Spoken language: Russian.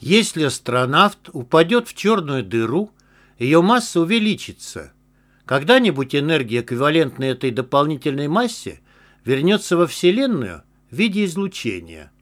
Если астронавт упадет в черную дыру, ее масса увеличится. Когда-нибудь энергия, эквивалентная этой дополнительной массе, вернется во Вселенную в виде излучения.